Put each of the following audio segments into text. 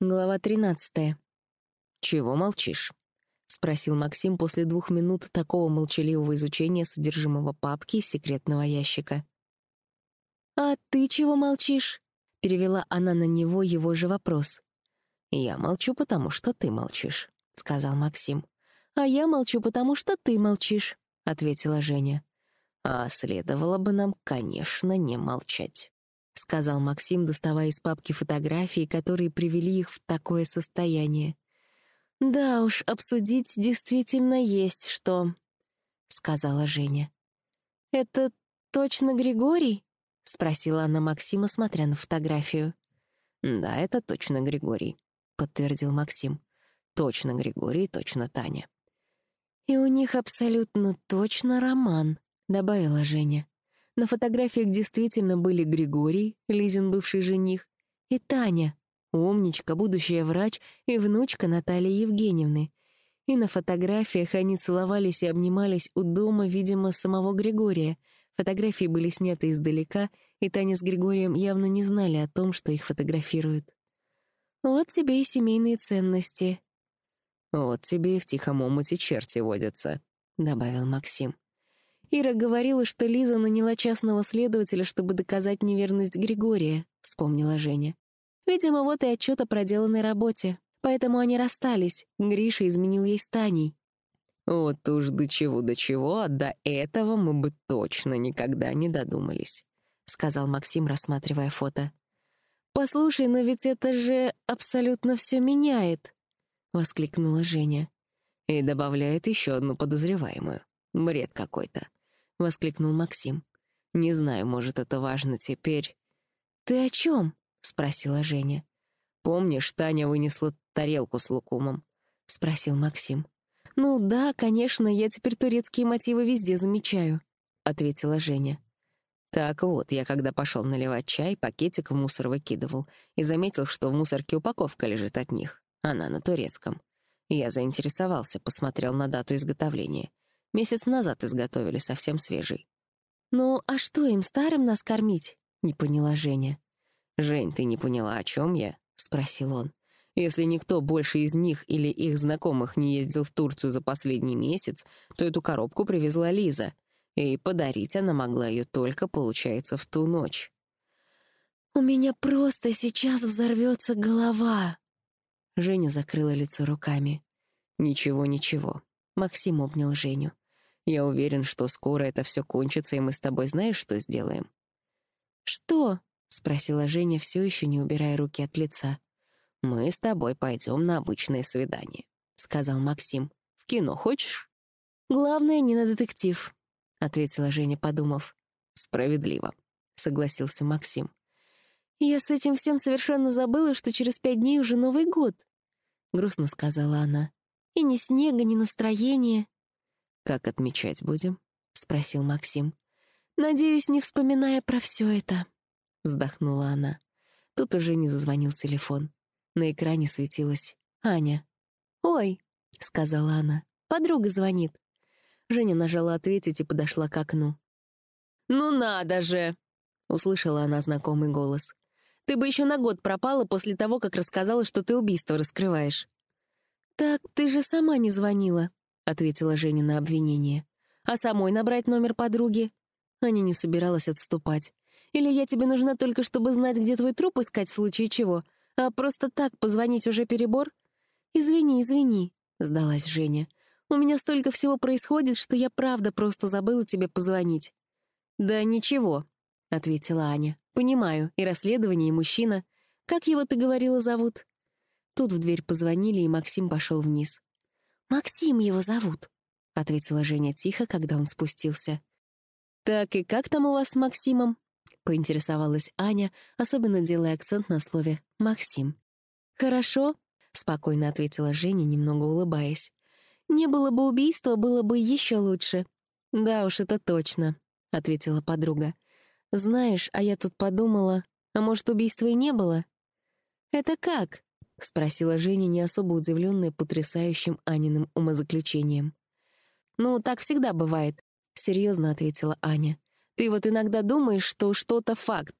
Глава тринадцатая. «Чего молчишь?» — спросил Максим после двух минут такого молчаливого изучения содержимого папки из секретного ящика. «А ты чего молчишь?» — перевела она на него его же вопрос. «Я молчу, потому что ты молчишь», — сказал Максим. «А я молчу, потому что ты молчишь», — ответила Женя. «А следовало бы нам, конечно, не молчать». — сказал Максим, доставая из папки фотографии, которые привели их в такое состояние. «Да уж, обсудить действительно есть что», — сказала Женя. «Это точно Григорий?» — спросила она Максима, смотря на фотографию. «Да, это точно Григорий», — подтвердил Максим. «Точно Григорий, точно Таня». «И у них абсолютно точно роман», — добавила Женя. На фотографиях действительно были Григорий, Лизин бывший жених, и Таня, умничка, будущая врач и внучка Натальи Евгеньевны. И на фотографиях они целовались и обнимались у дома, видимо, самого Григория. Фотографии были сняты издалека, и Таня с Григорием явно не знали о том, что их фотографируют. «Вот тебе и семейные ценности». «Вот тебе и в тихом омуте черти водятся», — добавил Максим. Ира говорила, что Лиза наняла частного следователя, чтобы доказать неверность Григория, вспомнила Женя. Видимо, вот и отчет о проделанной работе. Поэтому они расстались. Гриша изменил ей с Таней. Вот уж до чего, до чего, а до этого мы бы точно никогда не додумались, сказал Максим, рассматривая фото. «Послушай, но ведь это же абсолютно все меняет!» — воскликнула Женя. И добавляет еще одну подозреваемую. Бред какой-то. — воскликнул Максим. «Не знаю, может, это важно теперь». «Ты о чем?» — спросила Женя. «Помнишь, Таня вынесла тарелку с лукумом?» — спросил Максим. «Ну да, конечно, я теперь турецкие мотивы везде замечаю», — ответила Женя. Так вот, я когда пошел наливать чай, пакетик в мусор выкидывал и заметил, что в мусорке упаковка лежит от них. Она на турецком. Я заинтересовался, посмотрел на дату изготовления. Месяц назад изготовили, совсем свежий. «Ну, а что им, старым нас кормить?» — не поняла Женя. «Жень, ты не поняла, о чем я?» — спросил он. «Если никто больше из них или их знакомых не ездил в Турцию за последний месяц, то эту коробку привезла Лиза, и подарить она могла ее только, получается, в ту ночь». «У меня просто сейчас взорвется голова!» Женя закрыла лицо руками. «Ничего, ничего». Максим обнял Женю. Я уверен, что скоро это все кончится, и мы с тобой знаешь, что сделаем?» «Что?» — спросила Женя, все еще не убирая руки от лица. «Мы с тобой пойдем на обычное свидание», — сказал Максим. «В кино хочешь?» «Главное, не на детектив», — ответила Женя, подумав. «Справедливо», — согласился Максим. «Я с этим всем совершенно забыла, что через пять дней уже Новый год», — грустно сказала она. «И ни снега, ни настроения». «Как отмечать будем?» — спросил Максим. «Надеюсь, не вспоминая про все это», — вздохнула она. Тут уже не зазвонил телефон. На экране светилась Аня. «Ой», — сказала она, — «подруга звонит». Женя нажала ответить и подошла к окну. «Ну надо же!» — услышала она знакомый голос. «Ты бы еще на год пропала после того, как рассказала, что ты убийство раскрываешь». «Так ты же сама не звонила», ответила Женя на обвинение. «А самой набрать номер подруги?» Аня не собиралась отступать. «Или я тебе нужна только, чтобы знать, где твой труп искать в случае чего, а просто так позвонить уже перебор?» «Извини, извини», — сдалась Женя. «У меня столько всего происходит, что я правда просто забыла тебе позвонить». «Да ничего», — ответила Аня. «Понимаю, и расследование, и мужчина. Как его, ты говорила, зовут?» Тут в дверь позвонили, и Максим пошел вниз. «Максим его зовут», — ответила Женя тихо, когда он спустился. «Так и как там у вас с Максимом?» — поинтересовалась Аня, особенно делая акцент на слове «Максим». «Хорошо», — спокойно ответила Женя, немного улыбаясь. «Не было бы убийства, было бы еще лучше». «Да уж, это точно», — ответила подруга. «Знаешь, а я тут подумала, а может, убийства и не было?» «Это как?» — спросила Женя, не особо удивленная потрясающим Аниным умозаключением. «Ну, так всегда бывает», — серьезно ответила Аня. «Ты вот иногда думаешь, что что-то факт.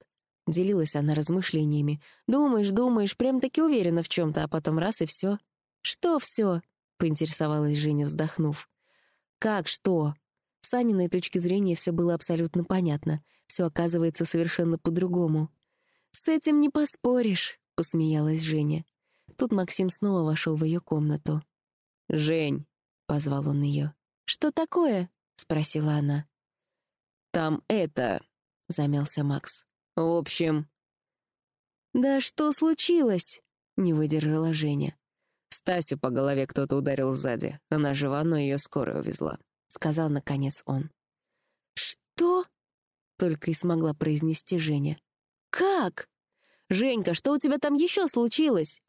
Делилась она размышлениями. «Думаешь, думаешь, прям-таки уверена в чем-то, а потом раз и все. «Что все?» — поинтересовалась Женя, вздохнув. «Как что?» С Аниной точки зрения все было абсолютно понятно. Все оказывается совершенно по-другому. «С этим не поспоришь», — посмеялась Женя. Тут Максим снова вошел в ее комнату. «Жень», — позвал он ее. «Что такое?» — спросила она. «Там это...» — замялся Макс. «В общем...» «Да что случилось?» — не выдержала Женя. Стасю по голове кто-то ударил сзади. Она жива, но ее скорая увезла. Сказал, наконец, он. «Что?» — только и смогла произнести Женя. «Как? Женька, что у тебя там еще случилось?»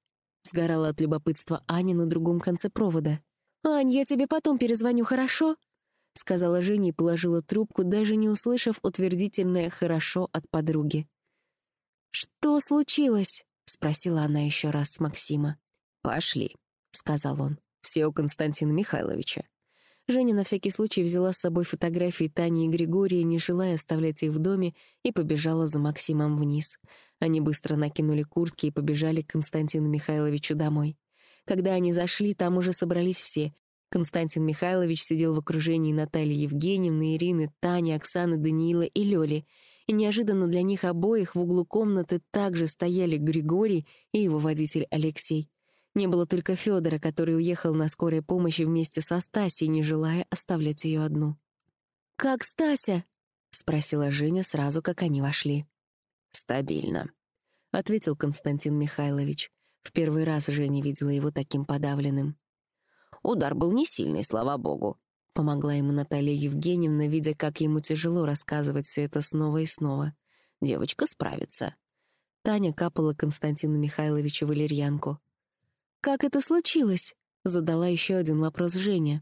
Сгорала от любопытства Аня на другом конце провода. «Ань, я тебе потом перезвоню, хорошо?» — сказала Женя и положила трубку, даже не услышав утвердительное «хорошо» от подруги. «Что случилось?» — спросила она еще раз с Максима. «Пошли», — сказал он. «Все у Константина Михайловича». Женя на всякий случай взяла с собой фотографии Тани и Григория, не желая оставлять их в доме, и побежала за Максимом вниз. Они быстро накинули куртки и побежали к Константину Михайловичу домой. Когда они зашли, там уже собрались все. Константин Михайлович сидел в окружении Натальи Евгеньевны, Ирины, Тани, Оксаны, Даниила и Лёли. И неожиданно для них обоих в углу комнаты также стояли Григорий и его водитель Алексей. Не было только Федора, который уехал на скорой помощи вместе со Стасей, не желая оставлять ее одну. «Как Стася?» — спросила Женя сразу, как они вошли. «Стабильно», — ответил Константин Михайлович. В первый раз Женя видела его таким подавленным. «Удар был не сильный, слава богу», — помогла ему Наталья Евгеньевна, видя, как ему тяжело рассказывать все это снова и снова. «Девочка справится». Таня капала Константину Михайловичу валерьянку. «Как это случилось?» — задала еще один вопрос Женя.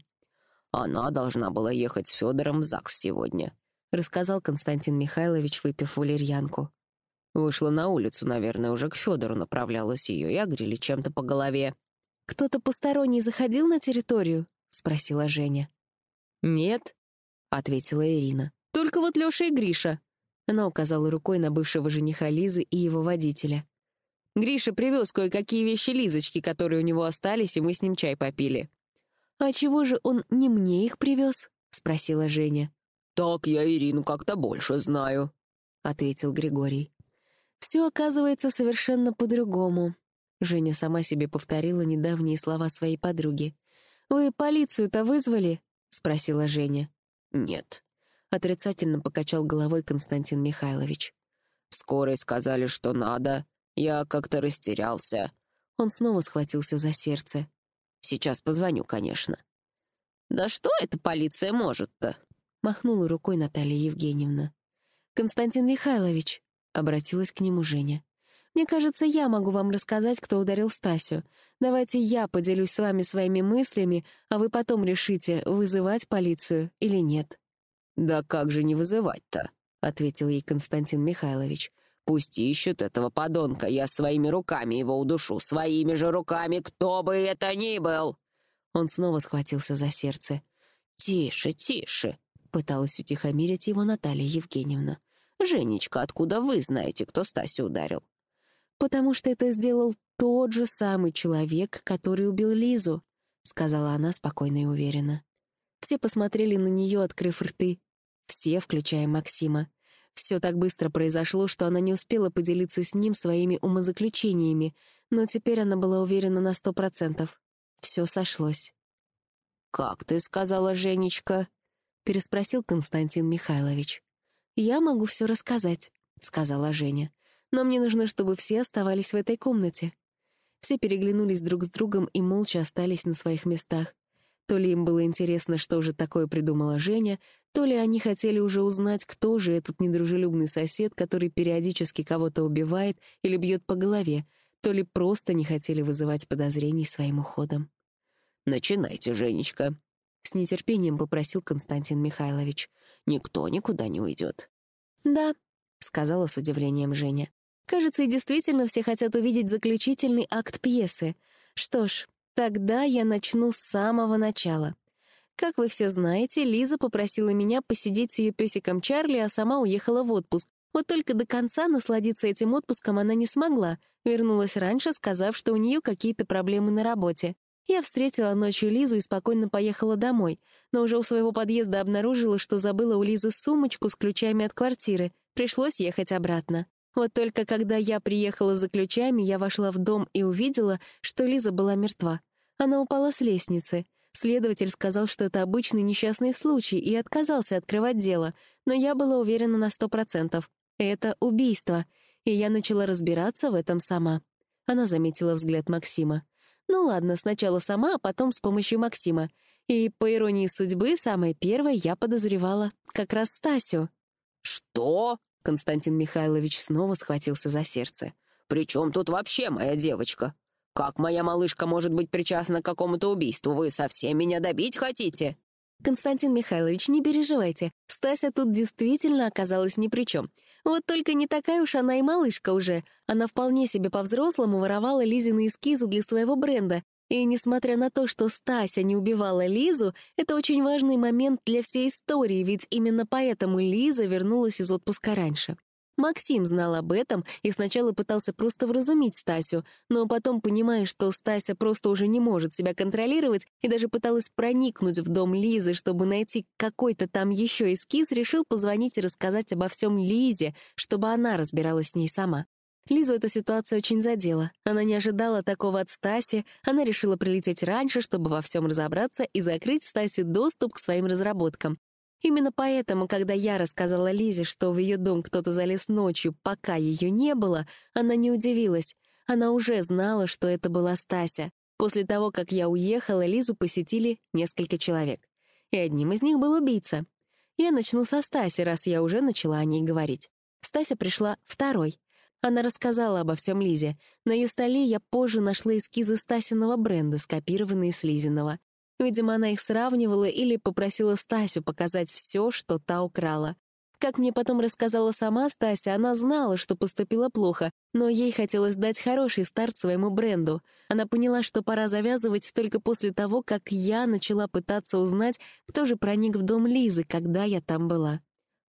«Она должна была ехать с Федором в ЗАГС сегодня», — рассказал Константин Михайлович, выпив валерьянку. Вышла на улицу, наверное, уже к Федору направлялась ее и огрели чем-то по голове. «Кто-то посторонний заходил на территорию?» — спросила Женя. «Нет», — ответила Ирина. «Только вот Лёша и Гриша». Она указала рукой на бывшего жениха Лизы и его водителя. Гриша привез кое-какие вещи Лизочки, которые у него остались, и мы с ним чай попили. «А чего же он не мне их привез?» — спросила Женя. «Так я Ирину как-то больше знаю», — ответил Григорий. «Все оказывается совершенно по-другому», — Женя сама себе повторила недавние слова своей подруги. «Вы полицию-то вызвали?» — спросила Женя. «Нет», — отрицательно покачал головой Константин Михайлович. «В скорой сказали, что надо, я как-то растерялся. Он снова схватился за сердце. Сейчас позвоню, конечно. «Да что эта полиция может-то?» — махнула рукой Наталья Евгеньевна. «Константин Михайлович», — обратилась к нему Женя. «Мне кажется, я могу вам рассказать, кто ударил Стасю. Давайте я поделюсь с вами своими мыслями, а вы потом решите, вызывать полицию или нет». «Да как же не вызывать-то?» — ответил ей Константин Михайлович. Пусть ищут этого подонка, я своими руками его удушу, своими же руками, кто бы это ни был!» Он снова схватился за сердце. «Тише, тише!» — пыталась утихомирить его Наталья Евгеньевна. «Женечка, откуда вы знаете, кто Стасю ударил?» «Потому что это сделал тот же самый человек, который убил Лизу», — сказала она спокойно и уверенно. Все посмотрели на нее, открыв рты. Все, включая Максима. Все так быстро произошло, что она не успела поделиться с ним своими умозаключениями, но теперь она была уверена на сто процентов. Все сошлось. «Как ты сказала, Женечка?» — переспросил Константин Михайлович. «Я могу все рассказать», — сказала Женя. «Но мне нужно, чтобы все оставались в этой комнате». Все переглянулись друг с другом и молча остались на своих местах. То ли им было интересно, что же такое придумала Женя, то ли они хотели уже узнать, кто же этот недружелюбный сосед, который периодически кого-то убивает или бьет по голове, то ли просто не хотели вызывать подозрений своим уходом. «Начинайте, Женечка», — с нетерпением попросил Константин Михайлович. «Никто никуда не уйдет». «Да», — сказала с удивлением Женя. «Кажется, и действительно все хотят увидеть заключительный акт пьесы. Что ж, Тогда я начну с самого начала. Как вы все знаете, Лиза попросила меня посидеть с ее песиком Чарли, а сама уехала в отпуск. Вот только до конца насладиться этим отпуском она не смогла, вернулась раньше, сказав, что у нее какие-то проблемы на работе. Я встретила ночью Лизу и спокойно поехала домой, но уже у своего подъезда обнаружила, что забыла у Лизы сумочку с ключами от квартиры. Пришлось ехать обратно. Вот только когда я приехала за ключами, я вошла в дом и увидела, что Лиза была мертва. Она упала с лестницы. Следователь сказал, что это обычный несчастный случай, и отказался открывать дело, но я была уверена на сто процентов. Это убийство, и я начала разбираться в этом сама. Она заметила взгляд Максима. Ну ладно, сначала сама, а потом с помощью Максима. И, по иронии судьбы, самой первой я подозревала как раз Стасю. «Что?» — Константин Михайлович снова схватился за сердце. «При чем тут вообще моя девочка? Как моя малышка может быть причастна к какому-то убийству? Вы совсем меня добить хотите?» «Константин Михайлович, не переживайте. Стася тут действительно оказалась ни при чем. Вот только не такая уж она и малышка уже. Она вполне себе по-взрослому воровала Лизины эскизы для своего бренда. И несмотря на то, что Стася не убивала Лизу, это очень важный момент для всей истории, ведь именно поэтому Лиза вернулась из отпуска раньше. Максим знал об этом и сначала пытался просто вразумить Стасю, но потом, понимая, что Стася просто уже не может себя контролировать, и даже пыталась проникнуть в дом Лизы, чтобы найти какой-то там еще эскиз, решил позвонить и рассказать обо всем Лизе, чтобы она разбиралась с ней сама. Лизу эта ситуация очень задела. Она не ожидала такого от Стаси, она решила прилететь раньше, чтобы во всем разобраться и закрыть Стасе доступ к своим разработкам. Именно поэтому, когда я рассказала Лизе, что в ее дом кто-то залез ночью, пока ее не было, она не удивилась. Она уже знала, что это была Стася. После того, как я уехала, Лизу посетили несколько человек. И одним из них был убийца. Я начну со Стаси, раз я уже начала о ней говорить. Стася пришла второй. Она рассказала обо всем Лизе. На ее столе я позже нашла эскизы Стасиного бренда, скопированные с Лизиного. Видимо, она их сравнивала или попросила Стасю показать все, что та украла. Как мне потом рассказала сама Стася, она знала, что поступила плохо, но ей хотелось дать хороший старт своему бренду. Она поняла, что пора завязывать только после того, как я начала пытаться узнать, кто же проник в дом Лизы, когда я там была.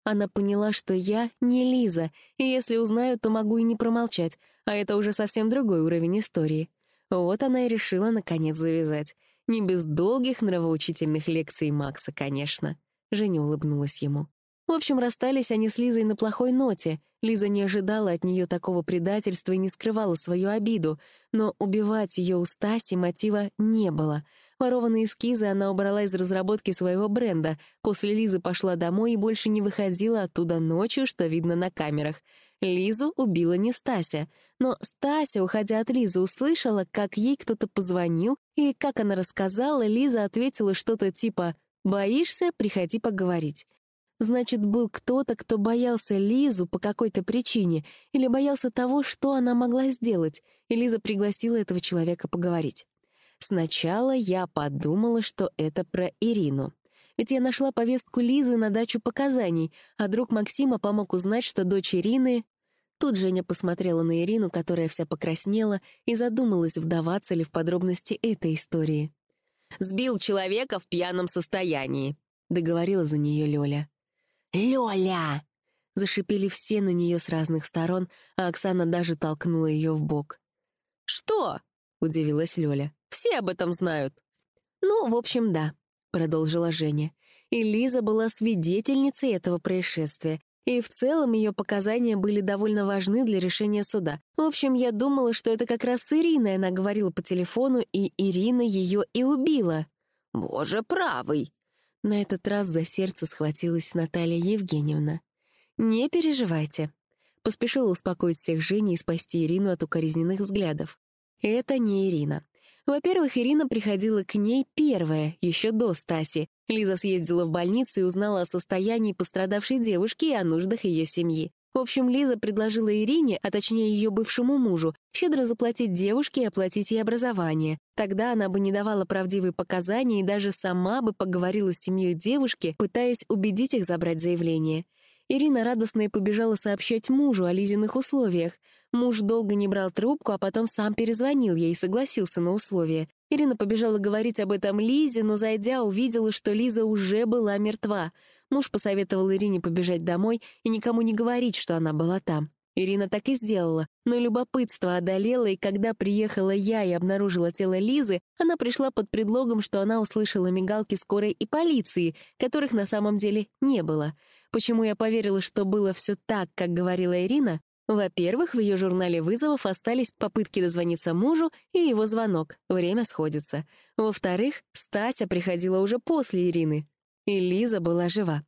Она поняла, что я не Лиза, и если узнаю, то могу и не промолчать, а это уже совсем другой уровень истории. Вот она и решила, наконец, завязать. Не без долгих нравоучительных лекций Макса, конечно. Женя улыбнулась ему. В общем, расстались они с Лизой на плохой ноте. Лиза не ожидала от нее такого предательства и не скрывала свою обиду, но убивать ее у Стаси мотива не было. Ворованные эскизы она убрала из разработки своего бренда. После Лизы пошла домой и больше не выходила оттуда ночью, что видно на камерах. Лизу убила не Стася. Но Стася, уходя от Лизы, услышала, как ей кто-то позвонил, и, как она рассказала, Лиза ответила что-то типа «Боишься? Приходи поговорить». Значит, был кто-то, кто боялся Лизу по какой-то причине или боялся того, что она могла сделать, и Лиза пригласила этого человека поговорить. Сначала я подумала, что это про Ирину. Ведь я нашла повестку Лизы на дачу показаний, а друг Максима помог узнать, что дочь Ирины... Тут Женя посмотрела на Ирину, которая вся покраснела, и задумалась, вдаваться ли в подробности этой истории. «Сбил человека в пьяном состоянии», — договорила за нее Лёля. «Лёля!» Зашипели все на нее с разных сторон, а Оксана даже толкнула ее в бок. «Что?» — удивилась Лёля. «Все об этом знают». «Ну, в общем, да», — продолжила Женя. И Лиза была свидетельницей этого происшествия, и в целом ее показания были довольно важны для решения суда. В общем, я думала, что это как раз Ирина, она говорила по телефону, и Ирина ее и убила. «Боже правый!» На этот раз за сердце схватилась Наталья Евгеньевна. «Не переживайте», — поспешила успокоить всех Женей и спасти Ирину от укоризненных взглядов. «Это не Ирина. Во-первых, Ирина приходила к ней первая, еще до Стаси. Лиза съездила в больницу и узнала о состоянии пострадавшей девушки и о нуждах ее семьи. В общем, Лиза предложила Ирине, а точнее ее бывшему мужу, щедро заплатить девушке и оплатить ей образование. Тогда она бы не давала правдивые показания и даже сама бы поговорила с семьей девушки, пытаясь убедить их забрать заявление. Ирина радостно и побежала сообщать мужу о Лизиных условиях. Муж долго не брал трубку, а потом сам перезвонил ей и согласился на условия. Ирина побежала говорить об этом Лизе, но, зайдя, увидела, что Лиза уже была мертва. Муж посоветовал Ирине побежать домой и никому не говорить, что она была там. Ирина так и сделала, но любопытство одолело, и когда приехала я и обнаружила тело Лизы, она пришла под предлогом, что она услышала мигалки скорой и полиции, которых на самом деле не было. Почему я поверила, что было все так, как говорила Ирина? Во-первых, в ее журнале вызовов остались попытки дозвониться мужу и его звонок. Время сходится. Во-вторых, Стася приходила уже после Ирины. И Лиза была жива.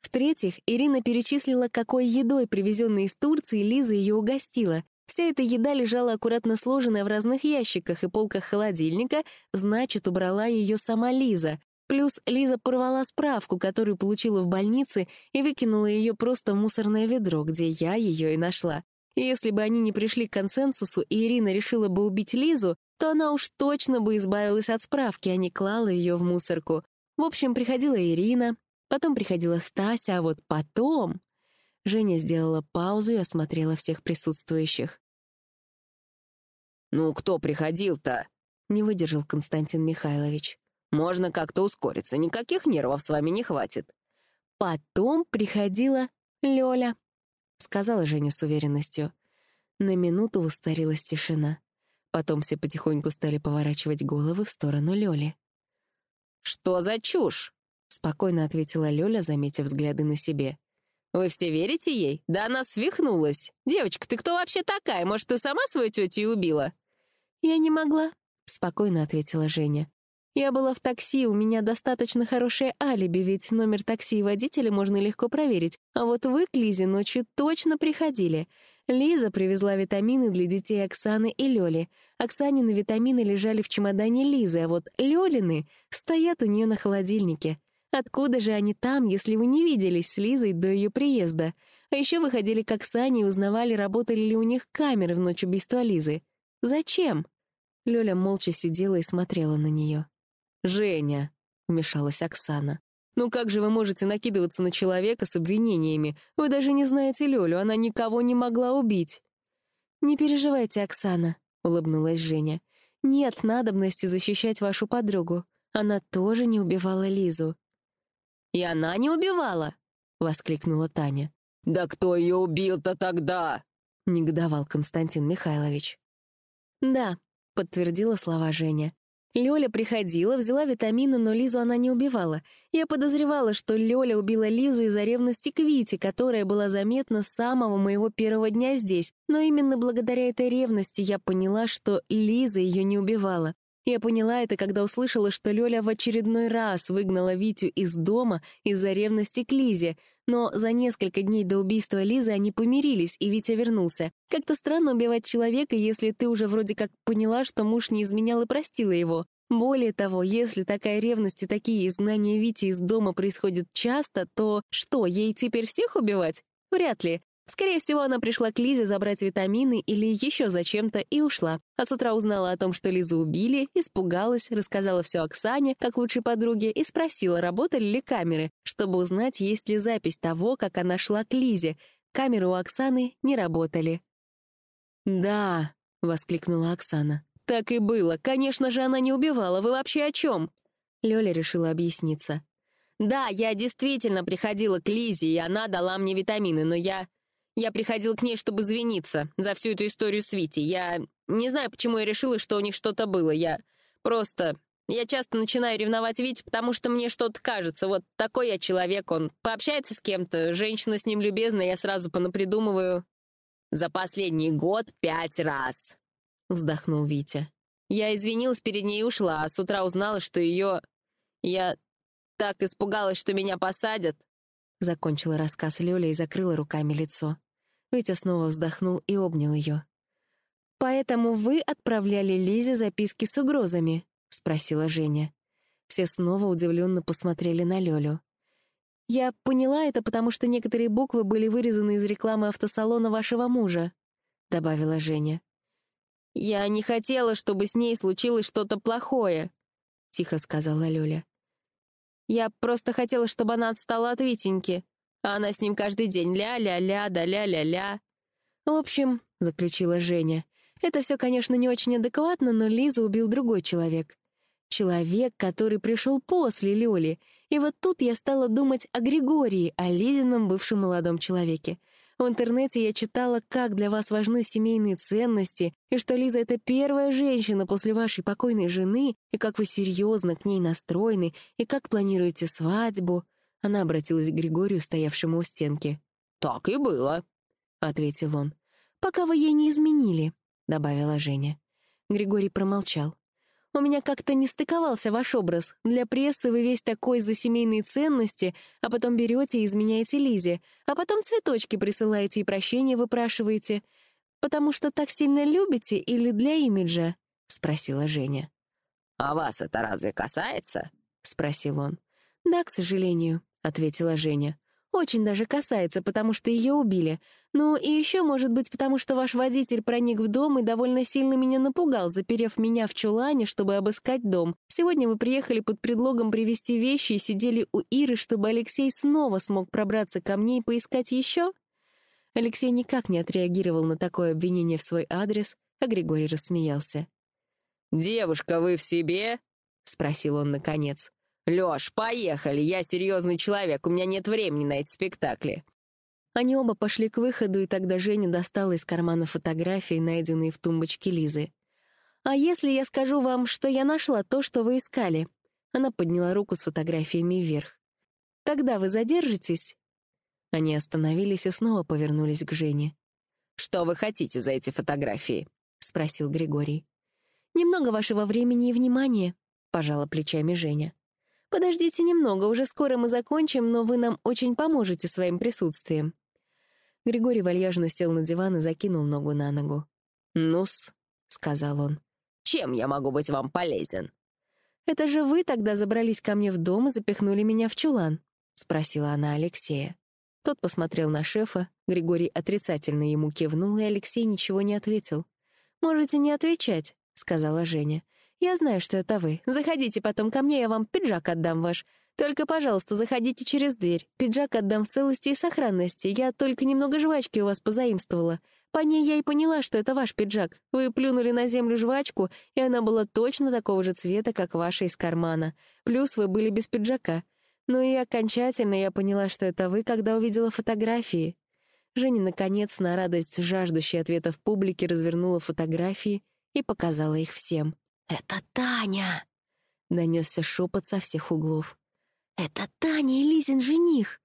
В-третьих, Ирина перечислила, какой едой, привезенной из Турции, Лиза ее угостила. Вся эта еда лежала аккуратно сложенная в разных ящиках и полках холодильника, значит, убрала ее сама Лиза. Плюс Лиза порвала справку, которую получила в больнице, и выкинула ее просто в мусорное ведро, где я ее и нашла. И если бы они не пришли к консенсусу, и Ирина решила бы убить Лизу, то она уж точно бы избавилась от справки, а не клала ее в мусорку. В общем, приходила Ирина, потом приходила Стася, а вот потом... Женя сделала паузу и осмотрела всех присутствующих. «Ну, кто приходил-то?» — не выдержал Константин Михайлович. Можно как-то ускориться, никаких нервов с вами не хватит». «Потом приходила Лёля», — сказала Женя с уверенностью. На минуту устарилась тишина. Потом все потихоньку стали поворачивать головы в сторону Лёли. «Что за чушь?» — спокойно ответила Лёля, заметив взгляды на себе. «Вы все верите ей? Да она свихнулась. Девочка, ты кто вообще такая? Может, ты сама свою тетю убила?» «Я не могла», — спокойно ответила Женя. Я была в такси, у меня достаточно хорошее алиби, ведь номер такси и водителя можно легко проверить. А вот вы к Лизе ночью точно приходили. Лиза привезла витамины для детей Оксаны и Лёли. Оксанины витамины лежали в чемодане Лизы, а вот Лёлины стоят у нее на холодильнике. Откуда же они там, если вы не виделись с Лизой до ее приезда? А еще вы ходили к Оксане и узнавали, работали ли у них камеры в ночь убийства Лизы. Зачем? Лёля молча сидела и смотрела на нее. «Женя», — вмешалась Оксана, «ну как же вы можете накидываться на человека с обвинениями? Вы даже не знаете Лёлю, она никого не могла убить». «Не переживайте, Оксана», — улыбнулась Женя. «Нет надобности защищать вашу подругу. Она тоже не убивала Лизу». «И она не убивала?» — воскликнула Таня. «Да кто ее убил-то тогда?» — негодовал Константин Михайлович. «Да», — подтвердила слова Женя. Лёля приходила, взяла витамины, но Лизу она не убивала. Я подозревала, что Лёля убила Лизу из-за ревности к Вите, которая была заметна с самого моего первого дня здесь. Но именно благодаря этой ревности я поняла, что Лиза её не убивала. Я поняла это, когда услышала, что Лёля в очередной раз выгнала Витю из дома из-за ревности к Лизе, но за несколько дней до убийства Лизы они помирились, и Витя вернулся. Как-то странно убивать человека, если ты уже вроде как поняла, что муж не изменял и простила его. Более того, если такая ревность и такие изгнания Вити из дома происходят часто, то что, ей теперь всех убивать? Вряд ли. Скорее всего, она пришла к Лизе забрать витамины или еще зачем-то и ушла. А с утра узнала о том, что Лизу убили, испугалась, рассказала все Оксане, как лучшей подруге, и спросила, работали ли камеры, чтобы узнать, есть ли запись того, как она шла к Лизе. Камеры у Оксаны не работали. «Да», — воскликнула Оксана. «Так и было. Конечно же, она не убивала. Вы вообще о чем?» Лёля решила объясниться. «Да, я действительно приходила к Лизе, и она дала мне витамины, но я я приходил к ней, чтобы извиниться за всю эту историю с Витей. Я не знаю, почему я решила, что у них что-то было. Я просто... Я часто начинаю ревновать Витю, потому что мне что-то кажется. Вот такой я человек, он пообщается с кем-то, женщина с ним любезная, я сразу понапридумываю. «За последний год пять раз», — вздохнул Витя. Я извинилась перед ней и ушла, а с утра узнала, что ее... Я так испугалась, что меня посадят. Закончила рассказ Лёля и закрыла руками лицо. Витя снова вздохнул и обнял ее. «Поэтому вы отправляли Лизе записки с угрозами?» — спросила Женя. Все снова удивленно посмотрели на Лёлю. «Я поняла это, потому что некоторые буквы были вырезаны из рекламы автосалона вашего мужа», — добавила Женя. «Я не хотела, чтобы с ней случилось что-то плохое», — тихо сказала Лёля. «Я просто хотела, чтобы она отстала от Витеньки. А она с ним каждый день ля-ля-ля, да ля-ля-ля. В общем, — заключила Женя, — это все, конечно, не очень адекватно, но Лизу убил другой человек. Человек, который пришел после Лёли. И вот тут я стала думать о Григории, о Лизином бывшем молодом человеке. В интернете я читала, как для вас важны семейные ценности, и что Лиза — это первая женщина после вашей покойной жены, и как вы серьезно к ней настроены, и как планируете свадьбу. Она обратилась к Григорию, стоявшему у стенки. «Так и было», — ответил он. «Пока вы ей не изменили», — добавила Женя. Григорий промолчал. У меня как-то не стыковался ваш образ. Для прессы вы весь такой за семейные ценности, а потом берете и изменяете Лизе, а потом цветочки присылаете и прощения выпрашиваете. Потому что так сильно любите или для имиджа?» — спросила Женя. «А вас это разве касается?» — спросил он. «Да, к сожалению», — ответила Женя. Очень даже касается, потому что ее убили. Ну и еще, может быть, потому что ваш водитель проник в дом и довольно сильно меня напугал, заперев меня в чулане, чтобы обыскать дом. Сегодня вы приехали под предлогом привезти вещи и сидели у Иры, чтобы Алексей снова смог пробраться ко мне и поискать еще? Алексей никак не отреагировал на такое обвинение в свой адрес, а Григорий рассмеялся. «Девушка, вы в себе?» — спросил он наконец. «Лёш, поехали, я серьезный человек, у меня нет времени на эти спектакли». Они оба пошли к выходу, и тогда Женя достала из кармана фотографии, найденные в тумбочке Лизы. «А если я скажу вам, что я нашла то, что вы искали?» Она подняла руку с фотографиями вверх. «Тогда вы задержитесь?» Они остановились и снова повернулись к Жене. «Что вы хотите за эти фотографии?» — спросил Григорий. «Немного вашего времени и внимания», — пожала плечами Женя. «Подождите немного, уже скоро мы закончим, но вы нам очень поможете своим присутствием». Григорий вальяжно сел на диван и закинул ногу на ногу. «Ну-с», — сказал он, — «чем я могу быть вам полезен?» «Это же вы тогда забрались ко мне в дом и запихнули меня в чулан», — спросила она Алексея. Тот посмотрел на шефа, Григорий отрицательно ему кивнул, и Алексей ничего не ответил. «Можете не отвечать», — сказала Женя. Я знаю, что это вы. Заходите потом ко мне, я вам пиджак отдам ваш. Только, пожалуйста, заходите через дверь. Пиджак отдам в целости и сохранности. Я только немного жвачки у вас позаимствовала. По ней я и поняла, что это ваш пиджак. Вы плюнули на землю жвачку, и она была точно такого же цвета, как ваша из кармана. Плюс вы были без пиджака. Ну и окончательно я поняла, что это вы, когда увидела фотографии. Женя, наконец, на радость жаждущей ответов публики, развернула фотографии и показала их всем. «Это Таня!» — донесся шепот со всех углов. «Это Таня и Лизин жених!»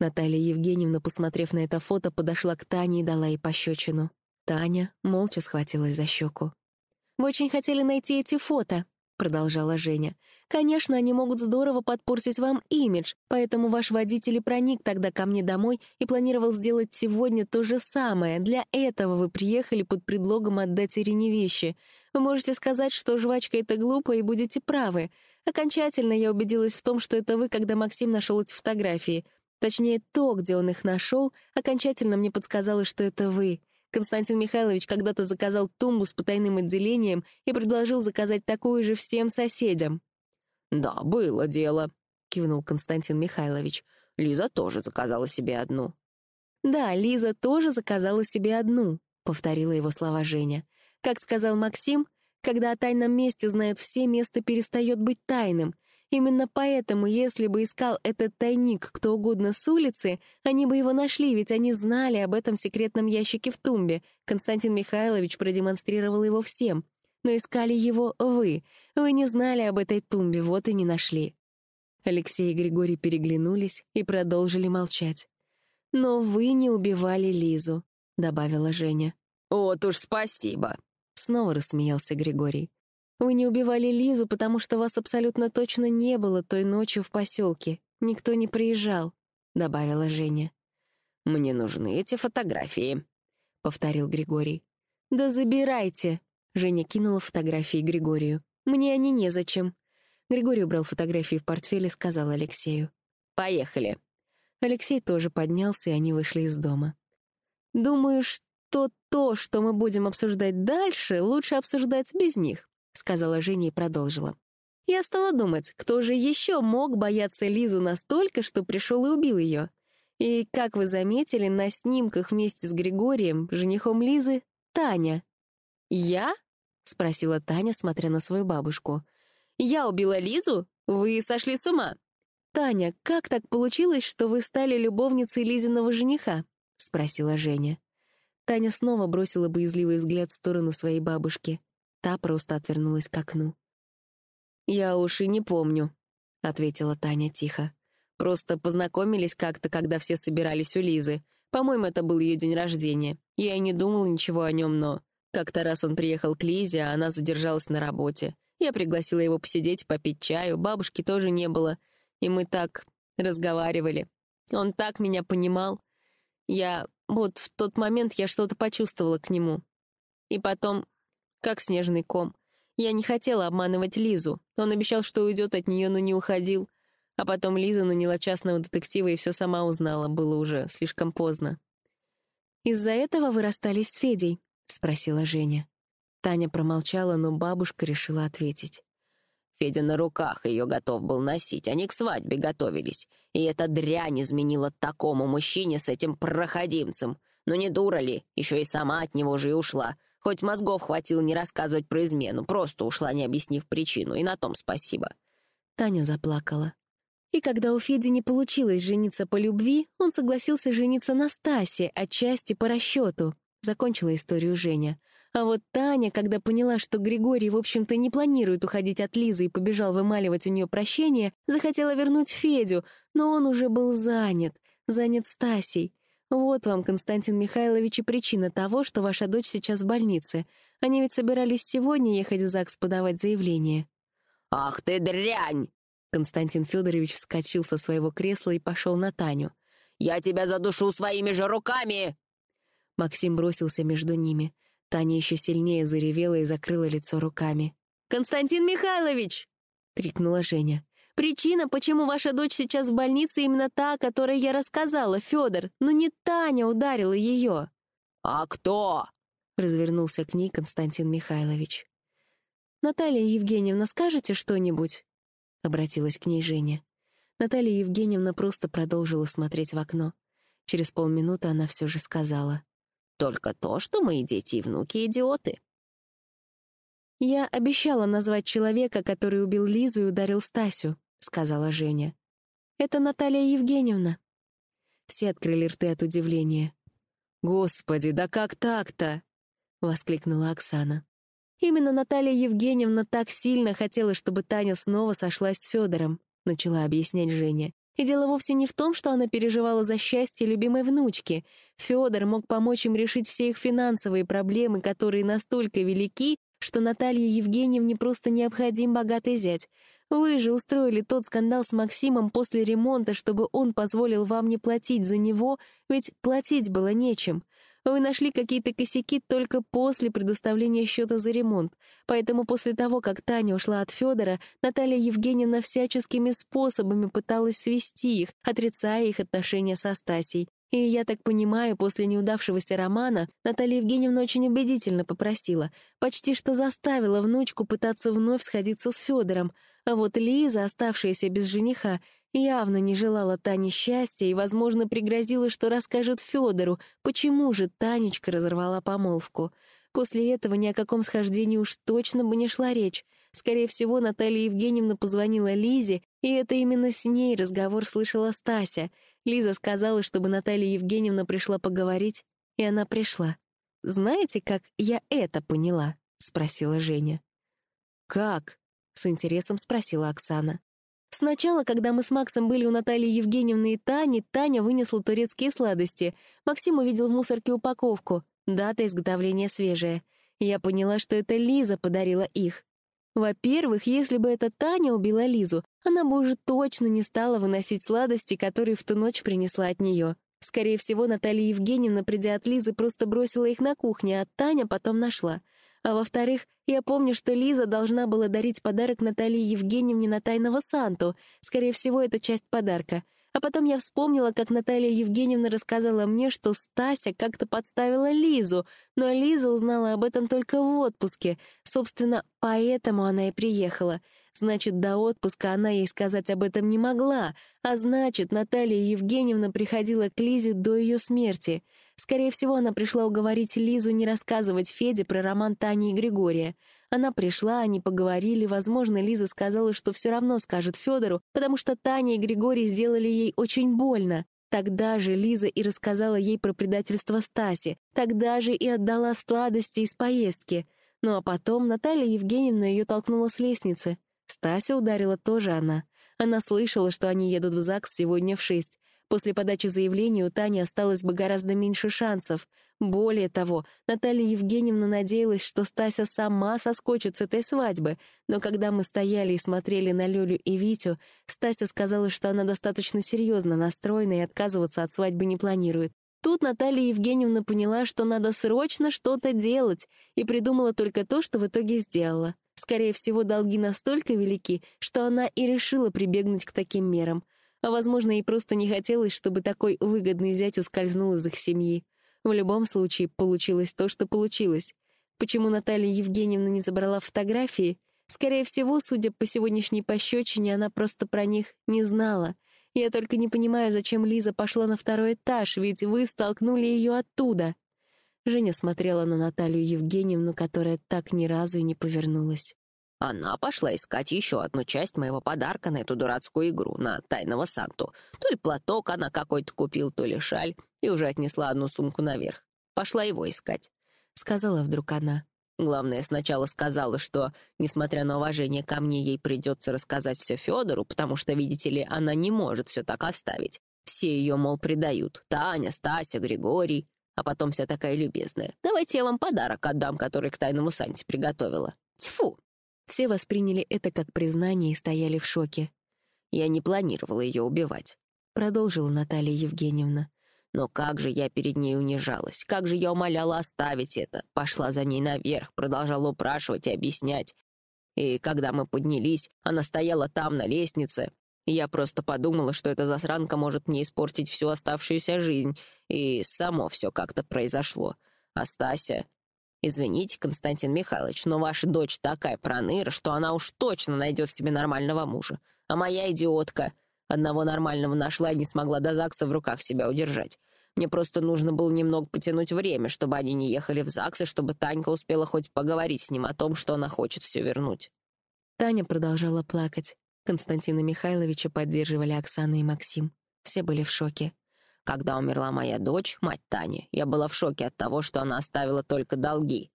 Наталья Евгеньевна, посмотрев на это фото, подошла к Тане и дала ей пощечину. Таня молча схватилась за щеку. «Вы очень хотели найти эти фото», продолжала Женя. «Конечно, они могут здорово подпортить вам имидж, поэтому ваш водитель и проник тогда ко мне домой и планировал сделать сегодня то же самое. Для этого вы приехали под предлогом отдать Ирине вещи. Вы можете сказать, что жвачка — это глупо, и будете правы. Окончательно я убедилась в том, что это вы, когда Максим нашел эти фотографии. Точнее, то, где он их нашел, окончательно мне подсказало, что это вы. Константин Михайлович когда-то заказал тумбу с потайным отделением и предложил заказать такую же всем соседям. «Да, было дело», — кивнул Константин Михайлович. «Лиза тоже заказала себе одну». «Да, Лиза тоже заказала себе одну», — повторила его слова Женя. «Как сказал Максим, когда о тайном месте знают все, место перестает быть тайным. Именно поэтому, если бы искал этот тайник кто угодно с улицы, они бы его нашли, ведь они знали об этом секретном ящике в тумбе. Константин Михайлович продемонстрировал его всем. Но искали его вы. Вы не знали об этой тумбе, вот и не нашли. Алексей и Григорий переглянулись и продолжили молчать. «Но вы не убивали Лизу», — добавила Женя. «Вот уж спасибо», — снова рассмеялся Григорий. Вы не убивали Лизу, потому что вас абсолютно точно не было той ночью в поселке. Никто не приезжал», — добавила Женя. «Мне нужны эти фотографии», — повторил Григорий. «Да забирайте», — Женя кинула фотографии Григорию. «Мне они незачем». Григорий убрал фотографии в портфель и сказал Алексею. «Поехали». Алексей тоже поднялся, и они вышли из дома. «Думаю, что то, что мы будем обсуждать дальше, лучше обсуждать без них», сказала Женя и продолжила. Я стала думать, кто же еще мог бояться Лизу настолько, что пришел и убил ее. И, как вы заметили, на снимках вместе с Григорием, женихом Лизы, Таня. «Я?» — спросила Таня, смотря на свою бабушку. Я убила Лизу? Вы сошли с ума?» «Таня, как так получилось, что вы стали любовницей Лизиного жениха?» — спросила Женя. Таня снова бросила боязливый взгляд в сторону своей бабушки. Та просто отвернулась к окну. «Я уж и не помню», — ответила Таня тихо. «Просто познакомились как-то, когда все собирались у Лизы. По-моему, это был ее день рождения. Я и не думала ничего о нем, но... Как-то раз он приехал к Лизе, а она задержалась на работе. Я пригласила его посидеть, попить чаю, бабушки тоже не было. И мы так разговаривали. Он так меня понимал. Я... Вот в тот момент я что-то почувствовала к нему. И потом, как снежный ком. Я не хотела обманывать Лизу. Он обещал, что уйдет от нее, но не уходил. А потом Лиза наняла частного детектива и все сама узнала. Было уже слишком поздно. «Из-за этого вы расстались с Федей?» — спросила Женя. Таня промолчала, но бабушка решила ответить. Федя на руках ее готов был носить, они к свадьбе готовились. И эта дрянь изменила такому мужчине с этим проходимцем. Но не дура ли, еще и сама от него же и ушла. Хоть мозгов хватило не рассказывать про измену, просто ушла, не объяснив причину, и на том спасибо. Таня заплакала. И когда у Феди не получилось жениться по любви, он согласился жениться на Стасе, отчасти по расчету. Закончила историю Женя. А вот Таня, когда поняла, что Григорий, в общем-то, не планирует уходить от Лизы и побежал вымаливать у нее прощение, захотела вернуть Федю, но он уже был занят, занят Стасей. Вот вам, Константин Михайлович, и причина того, что ваша дочь сейчас в больнице. Они ведь собирались сегодня ехать в ЗАГС подавать заявление. «Ах ты дрянь!» Константин Федорович вскочил со своего кресла и пошел на Таню. «Я тебя задушу своими же руками!» Максим бросился между ними. Таня еще сильнее заревела и закрыла лицо руками. «Константин Михайлович!» — крикнула Женя. «Причина, почему ваша дочь сейчас в больнице, именно та, о которой я рассказала, Федор, но не Таня ударила ее». «А кто?» — развернулся к ней Константин Михайлович. «Наталья Евгеньевна, скажете что-нибудь?» — обратилась к ней Женя. Наталья Евгеньевна просто продолжила смотреть в окно. Через полминуты она все же сказала. Только то, что мои дети и внуки — идиоты. «Я обещала назвать человека, который убил Лизу и ударил Стасю», — сказала Женя. «Это Наталья Евгеньевна». Все открыли рты от удивления. «Господи, да как так-то?» — воскликнула Оксана. «Именно Наталья Евгеньевна так сильно хотела, чтобы Таня снова сошлась с Федором», — начала объяснять Женя. И дело вовсе не в том, что она переживала за счастье любимой внучки. Федор мог помочь им решить все их финансовые проблемы, которые настолько велики, что Наталье Евгеньевне просто необходим богатый зять. Вы же устроили тот скандал с Максимом после ремонта, чтобы он позволил вам не платить за него, ведь платить было нечем. Вы нашли какие-то косяки только после предоставления счета за ремонт. Поэтому после того, как Таня ушла от Федора, Наталья Евгеньевна всяческими способами пыталась свести их, отрицая их отношения со Стасей. И, я так понимаю, после неудавшегося романа Наталья Евгеньевна очень убедительно попросила, почти что заставила внучку пытаться вновь сходиться с Федором, а вот Лиза, оставшаяся без жениха, явно не желала Тане счастья и, возможно, пригрозила, что расскажет Федору, почему же Танечка разорвала помолвку. После этого ни о каком схождении уж точно бы не шла речь. Скорее всего, Наталья Евгеньевна позвонила Лизе, и это именно с ней разговор слышала Стася. Лиза сказала, чтобы Наталья Евгеньевна пришла поговорить, и она пришла. «Знаете, как я это поняла?» — спросила Женя. «Как?» — с интересом спросила Оксана. Сначала, когда мы с Максом были у Натальи Евгеньевны и Тани, Таня вынесла турецкие сладости. Максим увидел в мусорке упаковку. Дата изготовления свежая. Я поняла, что это Лиза подарила их. Во-первых, если бы это Таня убила Лизу, она бы уже точно не стала выносить сладости, которые в ту ночь принесла от нее. Скорее всего, Наталья Евгеньевна, придя от Лизы, просто бросила их на кухне, а Таня потом нашла. А во-вторых, я помню, что Лиза должна была дарить подарок Наталье Евгеньевне на тайного Санту. Скорее всего, это часть подарка. А потом я вспомнила, как Наталья Евгеньевна рассказала мне, что Стася как-то подставила Лизу, но Лиза узнала об этом только в отпуске. Собственно, поэтому она и приехала. Значит, до отпуска она ей сказать об этом не могла, а значит, Наталья Евгеньевна приходила к Лизе до ее смерти. Скорее всего, она пришла уговорить Лизу не рассказывать Феде про роман Тани и Григория. Она пришла, они поговорили, возможно, Лиза сказала, что все равно скажет Федору, потому что Таня и Григорий сделали ей очень больно. Тогда же Лиза и рассказала ей про предательство Стаси, тогда же и отдала сладости из поездки. Ну а потом Наталья Евгеньевна ее толкнула с лестницы. Стася ударила тоже она. Она слышала, что они едут в ЗАГС сегодня в шесть. После подачи заявления у Тани осталось бы гораздо меньше шансов. Более того, Наталья Евгеньевна надеялась, что Стася сама соскочит с этой свадьбы. Но когда мы стояли и смотрели на Лёлю и Витю, Стася сказала, что она достаточно серьезно настроена и отказываться от свадьбы не планирует. Тут Наталья Евгеньевна поняла, что надо срочно что-то делать, и придумала только то, что в итоге сделала. Скорее всего, долги настолько велики, что она и решила прибегнуть к таким мерам. А, возможно, ей просто не хотелось, чтобы такой выгодный зять ускользнул из их семьи. В любом случае, получилось то, что получилось. Почему Наталья Евгеньевна не забрала фотографии? Скорее всего, судя по сегодняшней пощечине, она просто про них не знала. Я только не понимаю, зачем Лиза пошла на второй этаж, ведь вы столкнули ее оттуда. Женя смотрела на Наталью Евгеньевну, которая так ни разу и не повернулась. Она пошла искать еще одну часть моего подарка на эту дурацкую игру, на тайного Санту. То ли платок она какой-то купил, то ли шаль, и уже отнесла одну сумку наверх. Пошла его искать. Сказала вдруг она. Главное, сначала сказала, что, несмотря на уважение ко мне, ей придется рассказать все Федору, потому что, видите ли, она не может все так оставить. Все ее, мол, предают. Таня, Стася, Григорий. А потом вся такая любезная. Давайте я вам подарок отдам, который к тайному Санте приготовила. Тьфу! Все восприняли это как признание и стояли в шоке. Я не планировала ее убивать, продолжила Наталья Евгеньевна. Но как же я перед ней унижалась, как же я умоляла оставить это. Пошла за ней наверх, продолжала упрашивать и объяснять. И когда мы поднялись, она стояла там, на лестнице, я просто подумала, что эта засранка может мне испортить всю оставшуюся жизнь, и само все как-то произошло. А Стася... Извините, Константин Михайлович, но ваша дочь такая проныра, что она уж точно найдет себе нормального мужа. А моя идиотка одного нормального нашла и не смогла до ЗАГСа в руках себя удержать. Мне просто нужно было немного потянуть время, чтобы они не ехали в ЗАГС, и чтобы Танька успела хоть поговорить с ним о том, что она хочет все вернуть. Таня продолжала плакать. Константина Михайловича поддерживали Оксана и Максим. Все были в шоке. Когда умерла моя дочь, мать Тани, я была в шоке от того, что она оставила только долги,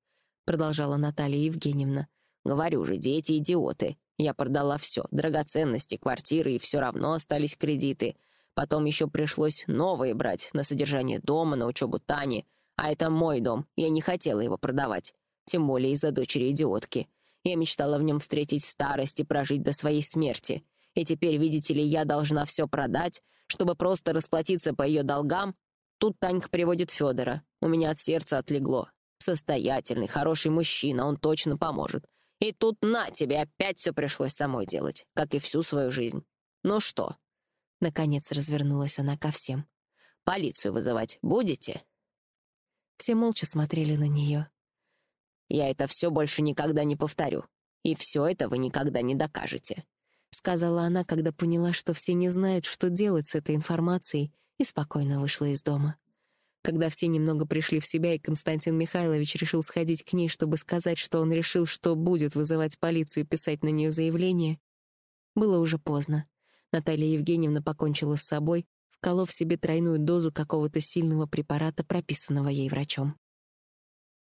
продолжала Наталья Евгеньевна. Говорю же, дети идиоты. Я продала все, драгоценности, квартиры, и все равно остались кредиты. Потом еще пришлось новые брать на содержание дома, на учебу Тани. А это мой дом, я не хотела его продавать. Тем более из-за дочери-идиотки. Я мечтала в нем встретить старость и прожить до своей смерти. И теперь, видите ли, я должна все продать, чтобы просто расплатиться по ее долгам. Тут Танька приводит Федора. У меня от сердца отлегло. Состоятельный, хороший мужчина, он точно поможет. И тут на тебе опять все пришлось самой делать, как и всю свою жизнь. Ну что? Наконец развернулась она ко всем. Полицию вызывать будете? Все молча смотрели на нее. Я это все больше никогда не повторю. И все это вы никогда не докажете», — сказала она, когда поняла, что все не знают, что делать с этой информацией, и спокойно вышла из дома. Когда все немного пришли в себя, и Константин Михайлович решил сходить к ней, чтобы сказать, что он решил, что будет вызывать полицию и писать на нее заявление, было уже поздно. Наталья Евгеньевна покончила с собой, вколов себе тройную дозу какого-то сильного препарата, прописанного ей врачом.